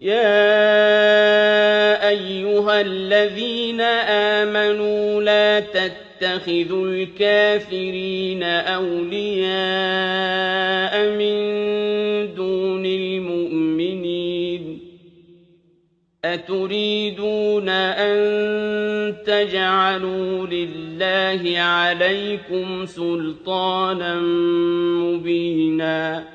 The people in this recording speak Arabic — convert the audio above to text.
يا أيها الذين آمنوا لا تتخذوا الكافرين أولياء من دون المؤمنين أتريدون أن تجعلوا لله عليكم سلطانا مبينا